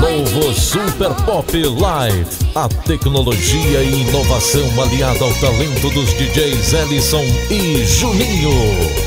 Novo Super Pop Live. A tecnologia e inovação aliada ao talento dos DJs Ellison e Juninho.